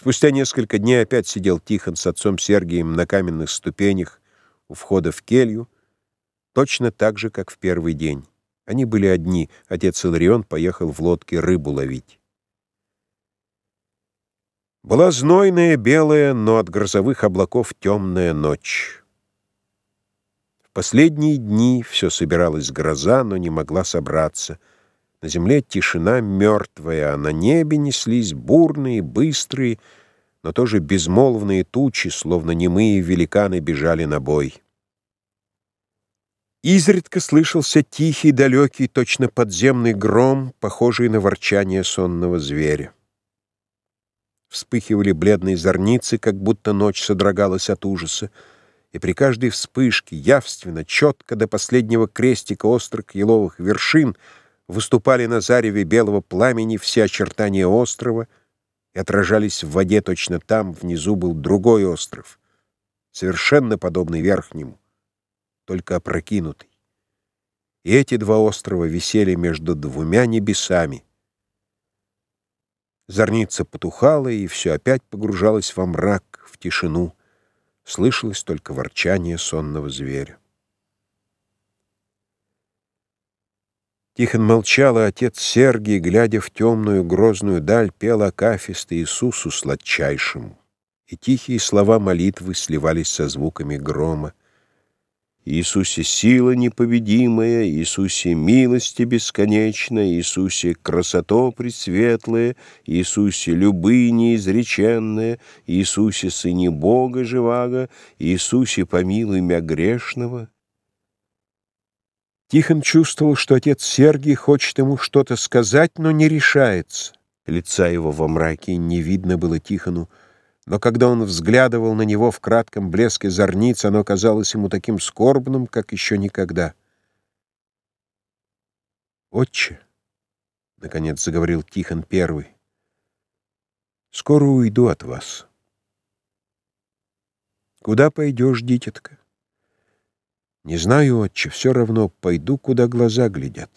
Спустя несколько дней опять сидел Тихон с отцом Сергием на каменных ступенях у входа в келью, точно так же, как в первый день. Они были одни, отец Иларион поехал в лодке рыбу ловить. Была знойная, белая, но от грозовых облаков темная ночь. В последние дни все собиралась гроза, но не могла собраться — на земле тишина мертвая, а на небе неслись бурные, быстрые, но тоже безмолвные тучи, словно немые великаны бежали на бой. Изредка слышался тихий, далекий, точно подземный гром, похожий на ворчание сонного зверя. Вспыхивали бледные зорницы, как будто ночь содрогалась от ужаса, и при каждой вспышке, явственно, четко до последнего крестика острых еловых вершин — выступали на зареве белого пламени все очертания острова и отражались в воде точно там, внизу был другой остров, совершенно подобный верхнему, только опрокинутый. И эти два острова висели между двумя небесами. Зорница потухала, и все опять погружалось во мрак, в тишину. Слышалось только ворчание сонного зверя. Тихон молчал, а отец Сергий, глядя в темную грозную даль, пел акафисты Иисусу сладчайшему. И тихие слова молитвы сливались со звуками грома. Иисусе сила непобедимая, Иисусе милости бесконечная, Иисусе красото пресветлая, Иисусе любы неизреченная, Иисусе Сыне Бога живаго, Иисусе помилуй мя грешного. Тихон чувствовал, что отец Сергий хочет ему что-то сказать, но не решается. Лица его во мраке не видно было Тихону, но когда он взглядывал на него в кратком блеске зорниц, оно казалось ему таким скорбным, как еще никогда. «Отче», — наконец заговорил Тихон первый, — «скоро уйду от вас». «Куда пойдешь, дитятка?» Не знаю, отче, все равно пойду, куда глаза глядят.